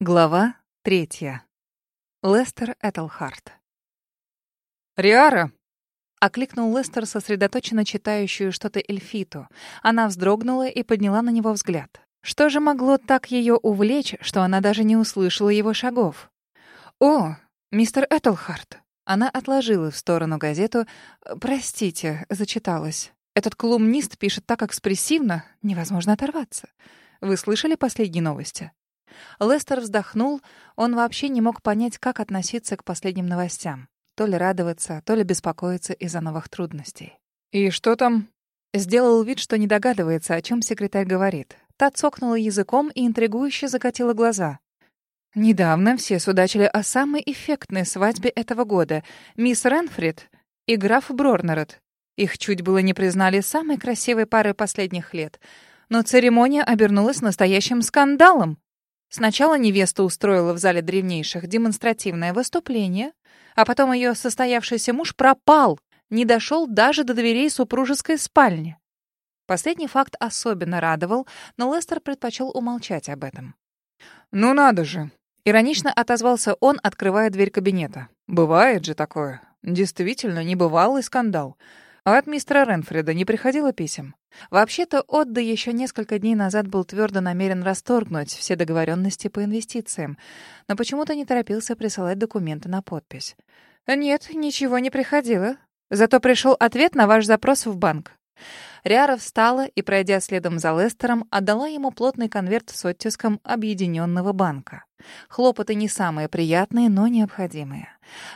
Глава третья. Лестер Этельхарт. «Риара!» — окликнул Лестер, сосредоточенно читающую что-то Эльфиту. Она вздрогнула и подняла на него взгляд. Что же могло так ее увлечь, что она даже не услышала его шагов? «О, мистер Этельхарт!» Она отложила в сторону газету. «Простите, зачиталась. Этот колумнист пишет так экспрессивно, невозможно оторваться. Вы слышали последние новости?» Лестер вздохнул. Он вообще не мог понять, как относиться к последним новостям. То ли радоваться, то ли беспокоиться из-за новых трудностей. «И что там?» Сделал вид, что не догадывается, о чем секретарь говорит. Та цокнула языком и интригующе закатила глаза. Недавно все судачили о самой эффектной свадьбе этого года. Мисс Ренфрид и граф Брорнерет. Их чуть было не признали самой красивой парой последних лет. Но церемония обернулась настоящим скандалом. Сначала невеста устроила в зале древнейших демонстративное выступление, а потом ее состоявшийся муж пропал, не дошел даже до дверей супружеской спальни. Последний факт особенно радовал, но Лестер предпочел умолчать об этом. «Ну надо же!» — иронично отозвался он, открывая дверь кабинета. «Бывает же такое. Действительно, небывалый скандал. А от мистера Ренфреда не приходило писем. Вообще-то Отда еще несколько дней назад был твердо намерен расторгнуть все договоренности по инвестициям, но почему-то не торопился присылать документы на подпись. «Нет, ничего не приходило. Зато пришел ответ на ваш запрос в банк. Риара встала и, пройдя следом за Лестером, отдала ему плотный конверт с оттиском Объединенного банка. Хлопоты не самые приятные, но необходимые.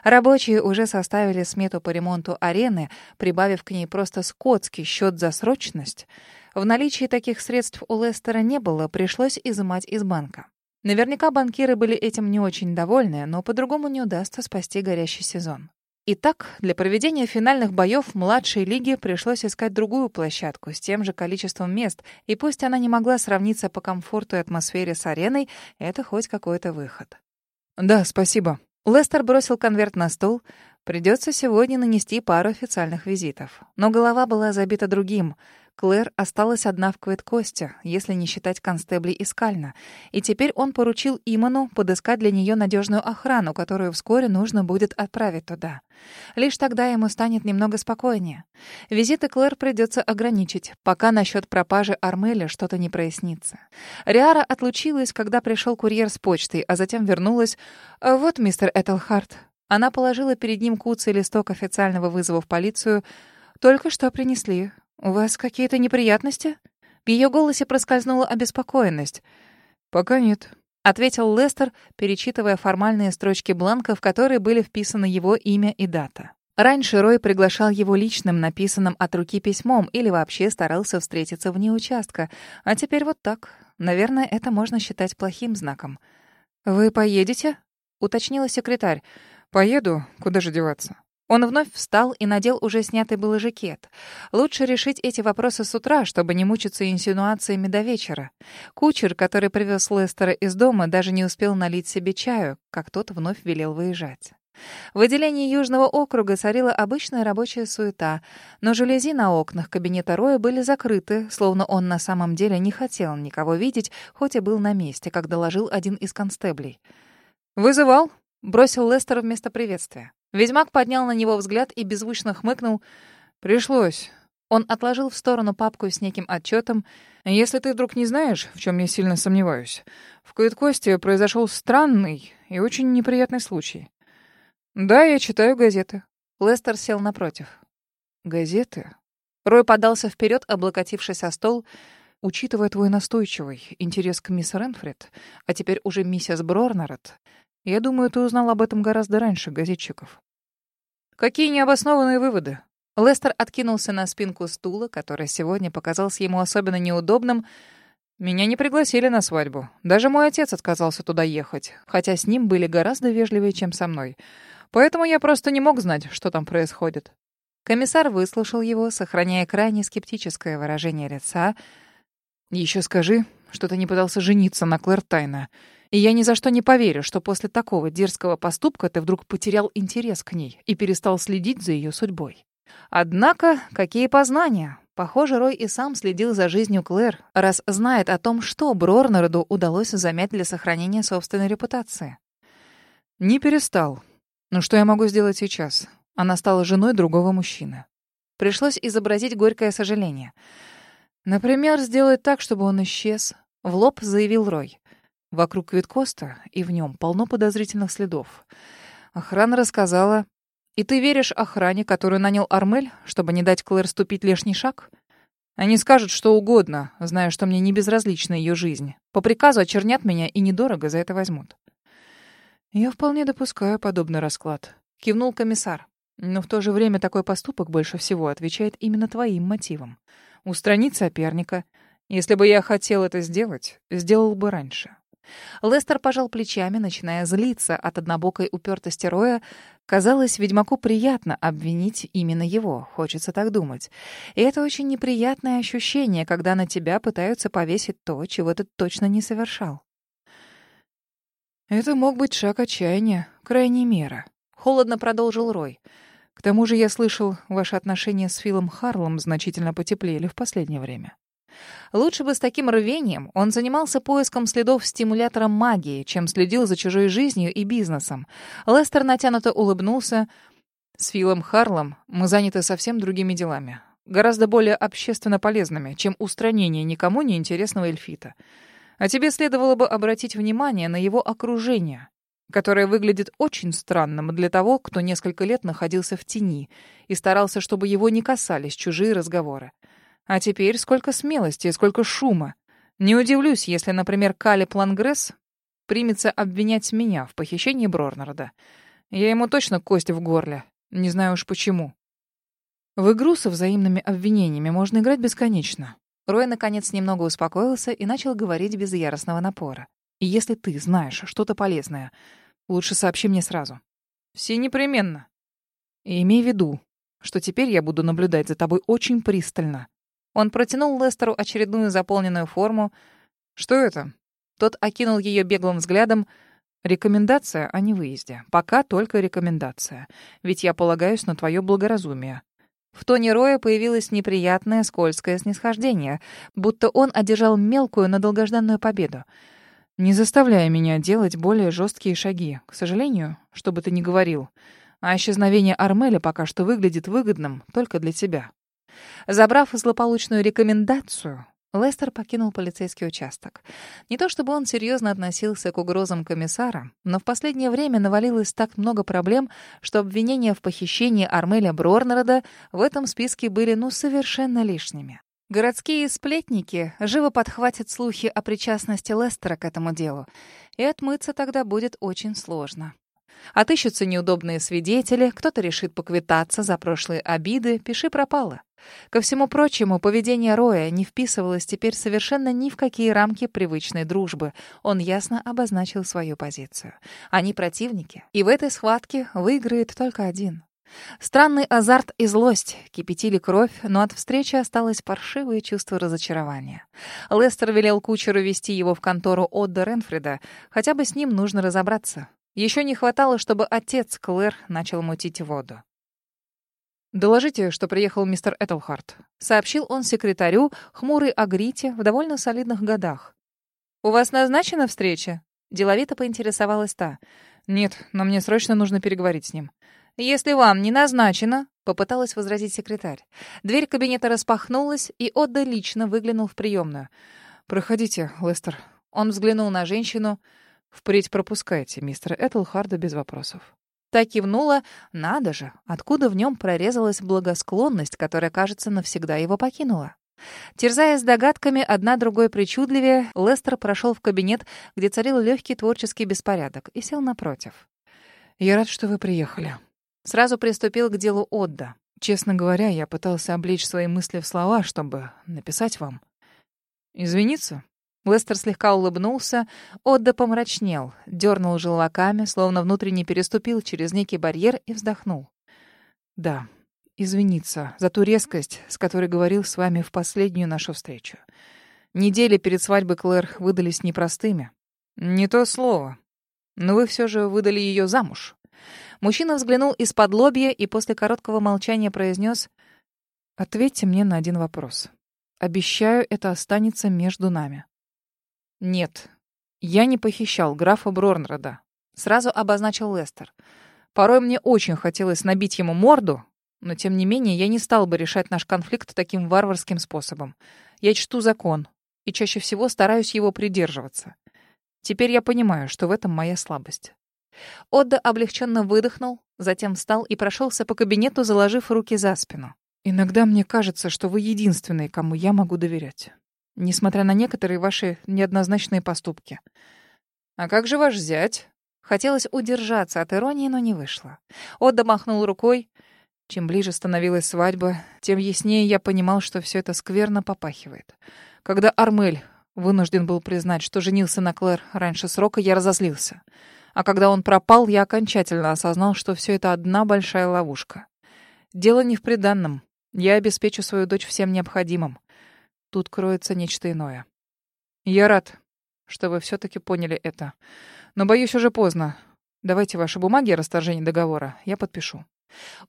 Рабочие уже составили смету по ремонту арены, прибавив к ней просто скотский счет за срочность. В наличии таких средств у Лестера не было, пришлось изымать из банка. Наверняка банкиры были этим не очень довольны, но по-другому не удастся спасти горящий сезон. Итак, для проведения финальных боев младшей лиги пришлось искать другую площадку с тем же количеством мест, и пусть она не могла сравниться по комфорту и атмосфере с ареной, это хоть какой-то выход. «Да, спасибо». Лестер бросил конверт на стол. Придется сегодня нанести пару официальных визитов. Но голова была забита другим — Клэр осталась одна в Квиткосте, если не считать констеблей из Кальна, и теперь он поручил Иману подыскать для нее надежную охрану, которую вскоре нужно будет отправить туда. Лишь тогда ему станет немного спокойнее. Визиты Клэр придется ограничить, пока насчет пропажи Армеля что-то не прояснится. Риара отлучилась, когда пришел курьер с почтой, а затем вернулась. «Вот, мистер Этельхарт». Она положила перед ним куцый листок официального вызова в полицию. «Только что принесли. «У вас какие-то неприятности?» В ее голосе проскользнула обеспокоенность. «Пока нет», — ответил Лестер, перечитывая формальные строчки бланка, в которые были вписаны его имя и дата. Раньше Рой приглашал его личным, написанным от руки письмом, или вообще старался встретиться вне участка. А теперь вот так. Наверное, это можно считать плохим знаком. «Вы поедете?» — уточнила секретарь. «Поеду. Куда же деваться?» Он вновь встал и надел уже снятый было жакет. Лучше решить эти вопросы с утра, чтобы не мучиться инсинуациями до вечера. Кучер, который привез Лестера из дома, даже не успел налить себе чаю, как тот вновь велел выезжать. В отделении Южного округа царила обычная рабочая суета, но жалюзи на окнах кабинета Роя были закрыты, словно он на самом деле не хотел никого видеть, хоть и был на месте, как доложил один из констеблей. «Вызывал?» — бросил Лестер вместо приветствия. Ведьмак поднял на него взгляд и беззвучно хмыкнул. «Пришлось». Он отложил в сторону папку с неким отчетом. «Если ты вдруг не знаешь, в чем я сильно сомневаюсь, в Куиткосте произошел странный и очень неприятный случай. Да, я читаю газеты». Лестер сел напротив. «Газеты?» Рой подался вперед, облокотившись о стол. «Учитывая твой настойчивый интерес к мисс Ренфрид, а теперь уже миссис Брорнерет, я думаю, ты узнал об этом гораздо раньше газетчиков. Какие необоснованные выводы? Лестер откинулся на спинку стула, который сегодня показался ему особенно неудобным. Меня не пригласили на свадьбу. Даже мой отец отказался туда ехать, хотя с ним были гораздо вежливее, чем со мной. Поэтому я просто не мог знать, что там происходит. Комиссар выслушал его, сохраняя крайне скептическое выражение лица. «Еще скажи, что ты не пытался жениться на Клэр тайно. И я ни за что не поверю, что после такого дерзкого поступка ты вдруг потерял интерес к ней и перестал следить за ее судьбой. Однако, какие познания? Похоже, Рой и сам следил за жизнью Клэр, раз знает о том, что Брорнерду удалось замять для сохранения собственной репутации. Не перестал. Но что я могу сделать сейчас? Она стала женой другого мужчины. Пришлось изобразить горькое сожаление. Например, сделать так, чтобы он исчез. В лоб заявил Рой. Вокруг Квиткоста и в нем полно подозрительных следов. Охрана рассказала, и ты веришь охране, которую нанял Армель, чтобы не дать Клэр ступить лишний шаг? Они скажут что угодно, зная, что мне не безразлична ее жизнь. По приказу очернят меня и недорого за это возьмут. Я вполне допускаю подобный расклад. Кивнул комиссар. Но в то же время такой поступок больше всего отвечает именно твоим мотивам. Устранить соперника. Если бы я хотел это сделать, сделал бы раньше. Лестер пожал плечами, начиная злиться от однобокой упертости Роя. Казалось, ведьмаку приятно обвинить именно его, хочется так думать. И это очень неприятное ощущение, когда на тебя пытаются повесить то, чего ты точно не совершал. Это мог быть шаг отчаяния, крайней меры. Холодно продолжил Рой. К тому же я слышал, ваши отношения с Филом Харлом значительно потеплели в последнее время. Лучше бы с таким рвением он занимался поиском следов стимулятора магии, чем следил за чужой жизнью и бизнесом. Лестер натянуто улыбнулся. С Филом Харлом мы заняты совсем другими делами, гораздо более общественно полезными, чем устранение никому не интересного эльфита. А тебе следовало бы обратить внимание на его окружение, которое выглядит очень странным для того, кто несколько лет находился в тени и старался, чтобы его не касались чужие разговоры. А теперь сколько смелости сколько шума. Не удивлюсь, если, например, Кали Плангресс примется обвинять меня в похищении Брорнарда. Я ему точно кость в горле. Не знаю уж почему. В игру со взаимными обвинениями можно играть бесконечно. Рой, наконец, немного успокоился и начал говорить без яростного напора. И если ты знаешь что-то полезное, лучше сообщи мне сразу. Все непременно. И имей в виду, что теперь я буду наблюдать за тобой очень пристально. Он протянул Лестеру очередную заполненную форму. «Что это?» Тот окинул ее беглым взглядом. «Рекомендация о невыезде. Пока только рекомендация. Ведь я полагаюсь на твое благоразумие». В тоне Роя появилось неприятное скользкое снисхождение, будто он одержал мелкую, но долгожданную победу. «Не заставляй меня делать более жесткие шаги. К сожалению, что бы ты ни говорил. А исчезновение Армеля пока что выглядит выгодным только для тебя». Забрав злополучную рекомендацию, Лестер покинул полицейский участок. Не то чтобы он серьезно относился к угрозам комиссара, но в последнее время навалилось так много проблем, что обвинения в похищении Армеля Брорнерода в этом списке были ну совершенно лишними. Городские сплетники живо подхватят слухи о причастности Лестера к этому делу, и отмыться тогда будет очень сложно. Отыщутся неудобные свидетели, кто-то решит поквитаться за прошлые обиды, пиши пропало. Ко всему прочему, поведение Роя не вписывалось теперь совершенно ни в какие рамки привычной дружбы. Он ясно обозначил свою позицию. Они противники, и в этой схватке выиграет только один. Странный азарт и злость кипятили кровь, но от встречи осталось паршивое чувство разочарования. Лестер велел кучеру вести его в контору Отда Ренфрида, хотя бы с ним нужно разобраться. Еще не хватало, чтобы отец Клэр начал мутить воду. «Доложите, что приехал мистер Этельхарт», — сообщил он секретарю, хмурый Агрите, в довольно солидных годах. «У вас назначена встреча?» — деловито поинтересовалась та. «Нет, но мне срочно нужно переговорить с ним». «Если вам не назначено», — попыталась возразить секретарь. Дверь кабинета распахнулась, и Отда лично выглянул в приемную. «Проходите, Лестер». Он взглянул на женщину. Впредь пропускайте мистера Этлхарда без вопросов. Та кивнула. Надо же, откуда в нем прорезалась благосклонность, которая, кажется, навсегда его покинула. Терзаясь догадками, одна другой причудливее, Лестер прошел в кабинет, где царил легкий творческий беспорядок, и сел напротив. «Я рад, что вы приехали». Сразу приступил к делу Отда. Честно говоря, я пытался облечь свои мысли в слова, чтобы написать вам. Извиниться? Лестер слегка улыбнулся, Отда помрачнел, дернул желваками, словно внутренне переступил через некий барьер и вздохнул. «Да, извиниться за ту резкость, с которой говорил с вами в последнюю нашу встречу. Недели перед свадьбой Клэр выдались непростыми. Не то слово. Но вы все же выдали ее замуж». Мужчина взглянул из-под лобья и после короткого молчания произнес Ответьте мне на один вопрос. Обещаю, это останется между нами. Нет, я не похищал графа Брорнрода. Сразу обозначил Лестер. Порой мне очень хотелось набить ему морду, но тем не менее я не стал бы решать наш конфликт таким варварским способом. Я чту закон и чаще всего стараюсь его придерживаться. Теперь я понимаю, что в этом моя слабость. Отда облегченно выдохнул, затем встал и прошелся по кабинету, заложив руки за спину. «Иногда мне кажется, что вы единственный, кому я могу доверять, несмотря на некоторые ваши неоднозначные поступки. А как же ваш зять?» Хотелось удержаться от иронии, но не вышло. Отда махнул рукой. Чем ближе становилась свадьба, тем яснее я понимал, что все это скверно попахивает. Когда Армель вынужден был признать, что женился на Клэр раньше срока, я разозлился. А когда он пропал, я окончательно осознал, что все это одна большая ловушка. Дело не в приданном. Я обеспечу свою дочь всем необходимым. Тут кроется нечто иное. Я рад, что вы все-таки поняли это. Но, боюсь, уже поздно. Давайте ваши бумаги о расторжении договора. Я подпишу.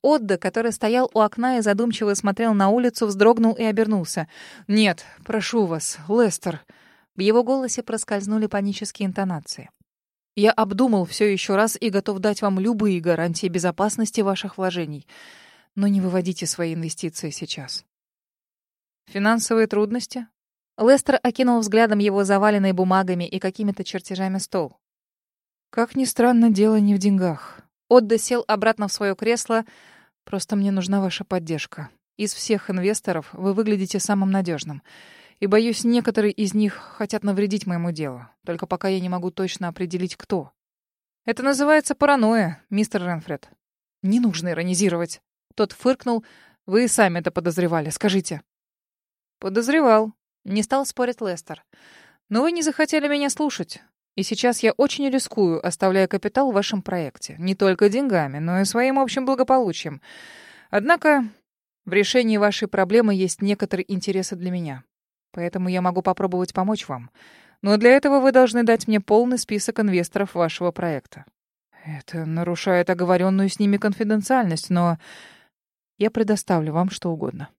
Отда, который стоял у окна и задумчиво смотрел на улицу, вздрогнул и обернулся. «Нет, прошу вас, Лестер». В его голосе проскользнули панические интонации. Я обдумал все еще раз и готов дать вам любые гарантии безопасности ваших вложений. Но не выводите свои инвестиции сейчас. Финансовые трудности? Лестер окинул взглядом его заваленный бумагами и какими-то чертежами стол. Как ни странно, дело не в деньгах. Отда сел обратно в свое кресло. Просто мне нужна ваша поддержка. Из всех инвесторов вы выглядите самым надежным. И, боюсь, некоторые из них хотят навредить моему делу. Только пока я не могу точно определить, кто. Это называется паранойя, мистер Ренфред. Не нужно иронизировать. Тот фыркнул. Вы и сами это подозревали, скажите. Подозревал. Не стал спорить Лестер. Но вы не захотели меня слушать. И сейчас я очень рискую, оставляя капитал в вашем проекте. Не только деньгами, но и своим общим благополучием. Однако в решении вашей проблемы есть некоторые интересы для меня. Поэтому я могу попробовать помочь вам. Но для этого вы должны дать мне полный список инвесторов вашего проекта. Это нарушает оговоренную с ними конфиденциальность, но я предоставлю вам что угодно.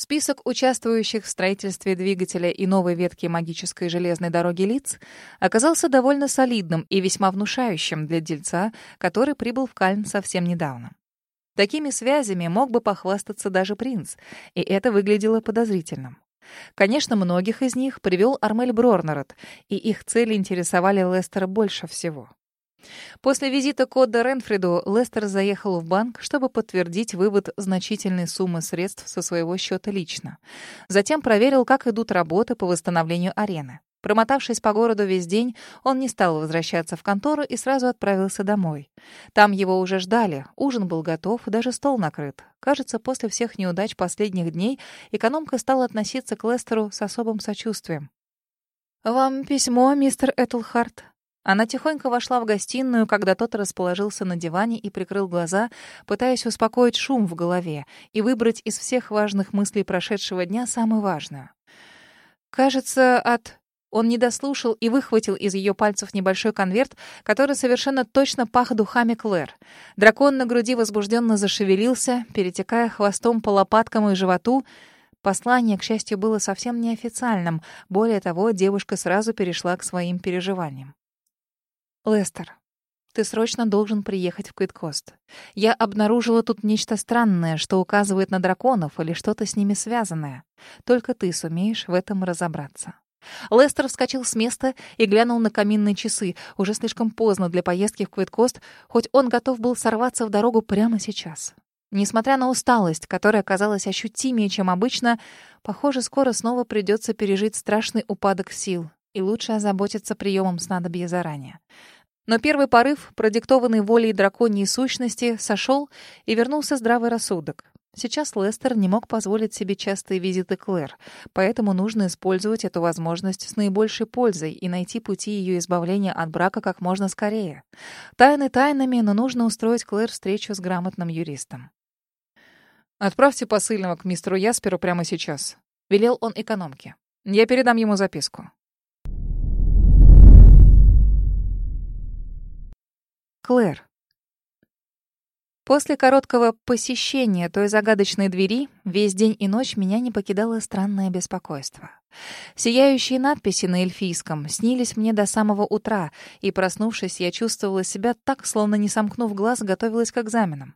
Список участвующих в строительстве двигателя и новой ветки магической железной дороги лиц оказался довольно солидным и весьма внушающим для дельца, который прибыл в Кальн совсем недавно. Такими связями мог бы похвастаться даже принц, и это выглядело подозрительным. Конечно, многих из них привел Армель Брорнерот, и их цели интересовали Лестера больше всего. После визита Кодда Ренфриду Лестер заехал в банк, чтобы подтвердить вывод значительной суммы средств со своего счета лично. Затем проверил, как идут работы по восстановлению арены. Промотавшись по городу весь день, он не стал возвращаться в контору и сразу отправился домой. Там его уже ждали, ужин был готов, даже стол накрыт. Кажется, после всех неудач последних дней экономка стала относиться к Лестеру с особым сочувствием. «Вам письмо, мистер Этлхарт?» Она тихонько вошла в гостиную, когда тот расположился на диване и прикрыл глаза, пытаясь успокоить шум в голове и выбрать из всех важных мыслей прошедшего дня самую важную. «Кажется, от...» Он не дослушал и выхватил из ее пальцев небольшой конверт, который совершенно точно пах духами Клэр. Дракон на груди возбужденно зашевелился, перетекая хвостом по лопаткам и животу. Послание, к счастью, было совсем неофициальным. Более того, девушка сразу перешла к своим переживаниям. «Лестер, ты срочно должен приехать в Квиткост. Я обнаружила тут нечто странное, что указывает на драконов или что-то с ними связанное. Только ты сумеешь в этом разобраться». Лестер вскочил с места и глянул на каминные часы. Уже слишком поздно для поездки в Квиткост, хоть он готов был сорваться в дорогу прямо сейчас. Несмотря на усталость, которая казалась ощутимее, чем обычно, похоже, скоро снова придется пережить страшный упадок сил, и лучше озаботиться приемом снадобья заранее. Но первый порыв, продиктованный волей драконьей сущности, сошел и вернулся здравый рассудок. Сейчас Лестер не мог позволить себе частые визиты Клэр, поэтому нужно использовать эту возможность с наибольшей пользой и найти пути ее избавления от брака как можно скорее. Тайны тайнами, но нужно устроить Клэр встречу с грамотным юристом. «Отправьте посыльного к мистеру Ясперу прямо сейчас», — велел он экономке. «Я передам ему записку». Клэр. После короткого посещения той загадочной двери весь день и ночь меня не покидало странное беспокойство. Сияющие надписи на эльфийском снились мне до самого утра, и, проснувшись, я чувствовала себя так, словно не сомкнув глаз, готовилась к экзаменам.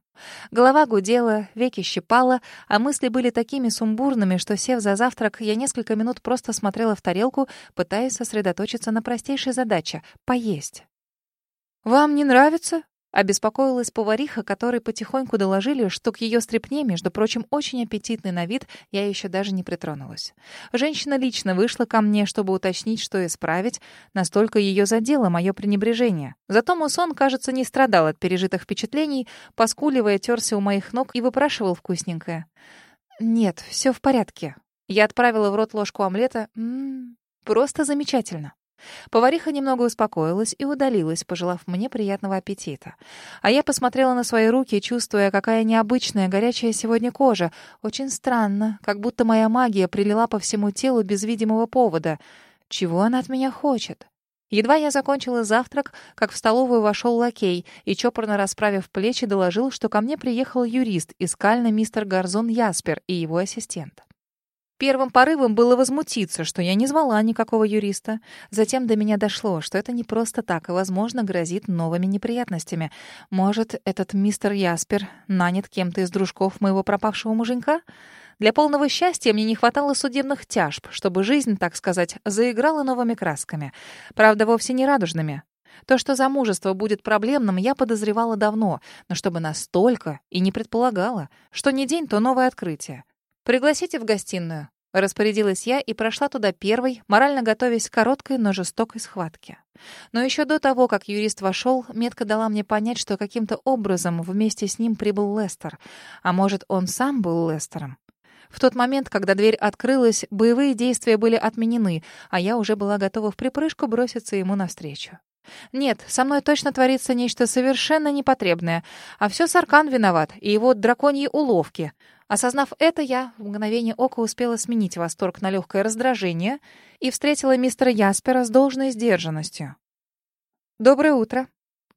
Голова гудела, веки щипала, а мысли были такими сумбурными, что, сев за завтрак, я несколько минут просто смотрела в тарелку, пытаясь сосредоточиться на простейшей задаче — поесть. «Вам не нравится?» Обеспокоилась повариха, которой потихоньку доложили, что к ее стрепне, между прочим, очень аппетитный на вид, я еще даже не притронулась. Женщина лично вышла ко мне, чтобы уточнить, что исправить. Настолько ее задело мое пренебрежение. Зато Мусон, кажется, не страдал от пережитых впечатлений, поскуливая, терся у моих ног и выпрашивал вкусненькое. «Нет, все в порядке». Я отправила в рот ложку омлета. М -м, просто замечательно. Повариха немного успокоилась и удалилась, пожелав мне приятного аппетита. А я посмотрела на свои руки, чувствуя, какая необычная горячая сегодня кожа. Очень странно, как будто моя магия прилила по всему телу без видимого повода. Чего она от меня хочет? Едва я закончила завтрак, как в столовую вошел лакей и, чопорно расправив плечи, доложил, что ко мне приехал юрист из Кальна мистер Гарзон Яспер и его ассистент. Первым порывом было возмутиться, что я не звала никакого юриста. Затем до меня дошло, что это не просто так и, возможно, грозит новыми неприятностями. Может, этот мистер Яспер нанят кем-то из дружков моего пропавшего муженька? Для полного счастья мне не хватало судебных тяжб, чтобы жизнь, так сказать, заиграла новыми красками. Правда, вовсе не радужными. То, что замужество будет проблемным, я подозревала давно, но чтобы настолько и не предполагала, что не день, то новое открытие. «Пригласите в гостиную», — распорядилась я и прошла туда первой, морально готовясь к короткой, но жестокой схватке. Но еще до того, как юрист вошел, метка дала мне понять, что каким-то образом вместе с ним прибыл Лестер. А может, он сам был Лестером? В тот момент, когда дверь открылась, боевые действия были отменены, а я уже была готова в припрыжку броситься ему навстречу. Нет, со мной точно творится нечто совершенно непотребное, а все Саркан виноват и его драконьи уловки — Осознав это, я в мгновение ока успела сменить восторг на легкое раздражение и встретила мистера Яспера с должной сдержанностью. «Доброе утро!»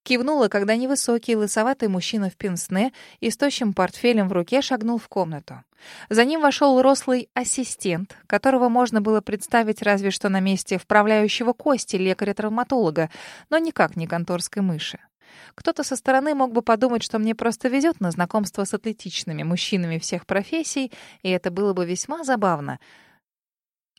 Кивнула, когда невысокий лысоватый мужчина в пенсне и с тощим портфелем в руке шагнул в комнату. За ним вошел рослый ассистент, которого можно было представить разве что на месте вправляющего кости лекаря-травматолога, но никак не конторской мыши. Кто-то со стороны мог бы подумать, что мне просто везет на знакомство с атлетичными мужчинами всех профессий, и это было бы весьма забавно.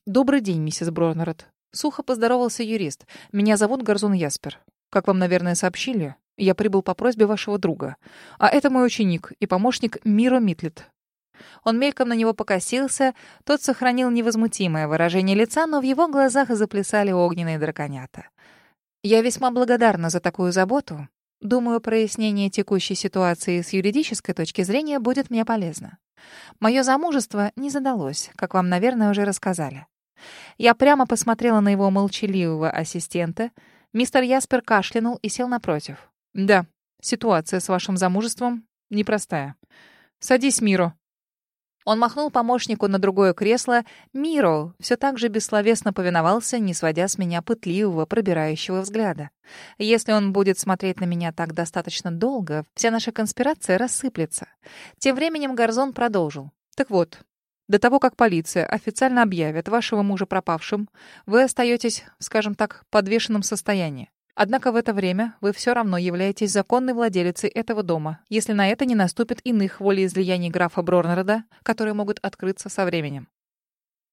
«Добрый день, миссис Бронерот». Сухо поздоровался юрист. «Меня зовут Гарзон Яспер. Как вам, наверное, сообщили, я прибыл по просьбе вашего друга. А это мой ученик и помощник Миро Митлет. Он мельком на него покосился, тот сохранил невозмутимое выражение лица, но в его глазах заплясали огненные драконята. «Я весьма благодарна за такую заботу Думаю, прояснение текущей ситуации с юридической точки зрения будет мне полезно. Мое замужество не задалось, как вам, наверное, уже рассказали. Я прямо посмотрела на его молчаливого ассистента. Мистер Яспер кашлянул и сел напротив. «Да, ситуация с вашим замужеством непростая. Садись, Миро», он махнул помощнику на другое кресло. Миро все так же бессловесно повиновался, не сводя с меня пытливого, пробирающего взгляда. Если он будет смотреть на меня так достаточно долго, вся наша конспирация рассыплется. Тем временем Гарзон продолжил. «Так вот, до того, как полиция официально объявит вашего мужа пропавшим, вы остаетесь, скажем так, в подвешенном состоянии. Однако в это время вы все равно являетесь законной владелицей этого дома, если на это не наступит иных волеизлияний графа Брорнерода, которые могут открыться со временем.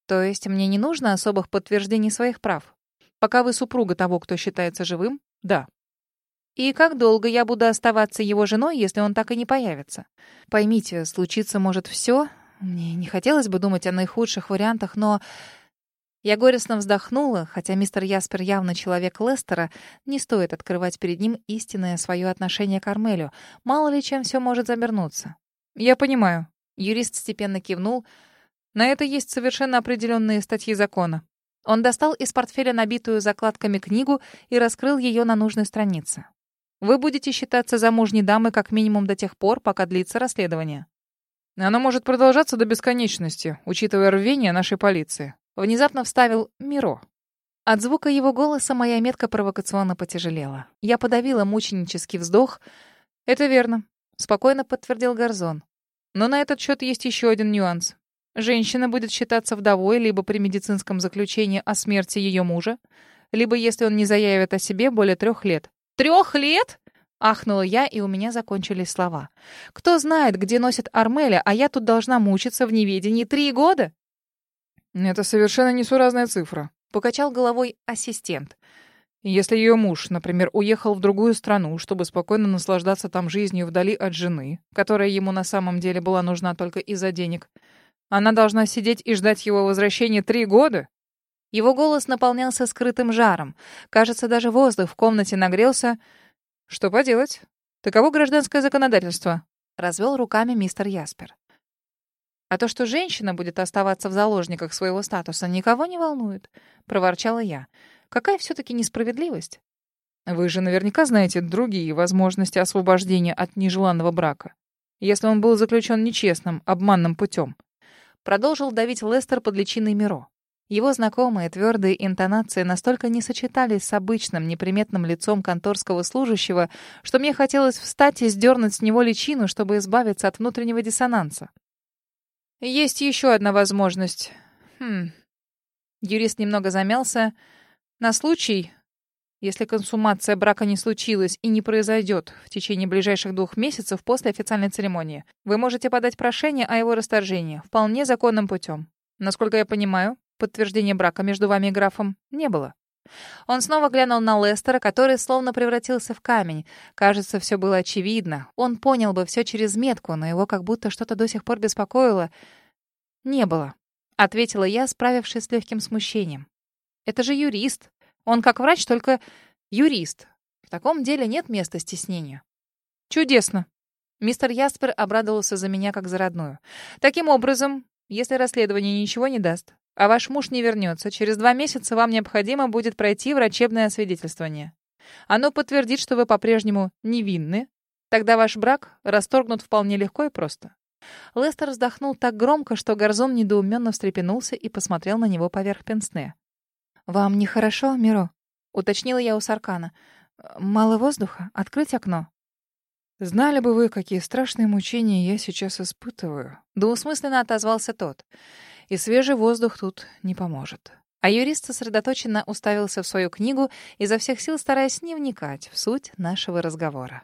То есть мне не нужно особых подтверждений своих прав? Пока вы супруга того, кто считается живым? Да. И как долго я буду оставаться его женой, если он так и не появится? Поймите, случиться может все. Мне не хотелось бы думать о наихудших вариантах, но я горестно вздохнула, хотя мистер Яспер явно человек Лестера, не стоит открывать перед ним истинное свое отношение к Армелю. Мало ли чем все может замернуться. «Я понимаю». Юрист степенно кивнул. «На это есть совершенно определенные статьи закона». Он достал из портфеля набитую закладками книгу и раскрыл ее на нужной странице. «Вы будете считаться замужней дамой как минимум до тех пор, пока длится расследование». «Оно может продолжаться до бесконечности, учитывая рвение нашей полиции», Внезапно вставил Миро. От звука его голоса моя метка провокационно потяжелела. Я подавила мученический вздох. «Это верно. — спокойно подтвердил Горзон. «Но на этот счет есть еще один нюанс. Женщина будет считаться вдовой либо при медицинском заключении о смерти ее мужа, либо если он не заявит о себе более трех лет». «Трех лет?» — ахнула я, и у меня закончились слова. «Кто знает, где носит Армеля, а я тут должна мучиться в неведении три года?» «Это совершенно несуразная цифра», — покачал головой ассистент. Если ее муж, например, уехал в другую страну, чтобы спокойно наслаждаться там жизнью вдали от жены, которая ему на самом деле была нужна только из-за денег, она должна сидеть и ждать его возвращения три года? Его голос наполнялся скрытым жаром. Кажется, даже воздух в комнате нагрелся. Что поделать? Таково гражданское законодательство. Развел руками мистер Яспер. А то, что женщина будет оставаться в заложниках своего статуса, никого не волнует, проворчала я. Какая все-таки несправедливость? Вы же наверняка знаете другие возможности освобождения от нежеланного брака. Если он был заключен нечестным, обманным путем. Продолжил давить Лестер под личиной Миро. Его знакомые твердые интонации настолько не сочетались с обычным неприметным лицом конторского служащего, что мне хотелось встать и сдернуть с него личину, чтобы избавиться от внутреннего диссонанса. Есть еще одна возможность. Хм. Юрист немного замялся. На случай, если консумация брака не случилась и не произойдет в течение ближайших двух месяцев после официальной церемонии, вы можете подать прошение о его расторжении вполне законным путем. Насколько я понимаю, подтверждения брака между вами и графом не было. Он снова глянул на Лестера, который словно превратился в камень. Кажется, все было очевидно. Он понял бы все через метку, но его как будто что-то до сих пор беспокоило. «Не было», — ответила я, справившись с легким смущением. «Это же юрист. Он как врач, только юрист. В таком деле нет места стеснению. Чудесно. Мистер Яспер обрадовался за меня как за родную. Таким образом, если расследование ничего не даст, а ваш муж не вернется, через два месяца вам необходимо будет пройти врачебное освидетельствование. Оно подтвердит, что вы по-прежнему невинны. Тогда ваш брак расторгнут вполне легко и просто. Лестер вздохнул так громко, что Горзон недоуменно встрепенулся и посмотрел на него поверх пенсне. «Вам нехорошо, Миро?» — уточнила я у Саркана. «Мало воздуха? Открыть окно?» «Знали бы вы, какие страшные мучения я сейчас испытываю», — двусмысленно отозвался тот. «И свежий воздух тут не поможет». А юрист сосредоточенно уставился в свою книгу, изо всех сил стараясь не вникать в суть нашего разговора.